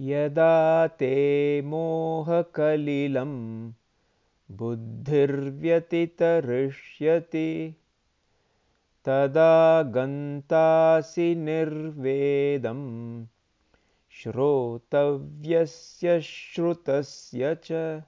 यदा ते मोहकलिलं बुद्धिर्व्यतितरिष्यति तदा गन्तासि निर्वेदं श्रोतव्यस्य श्रुतस्य च।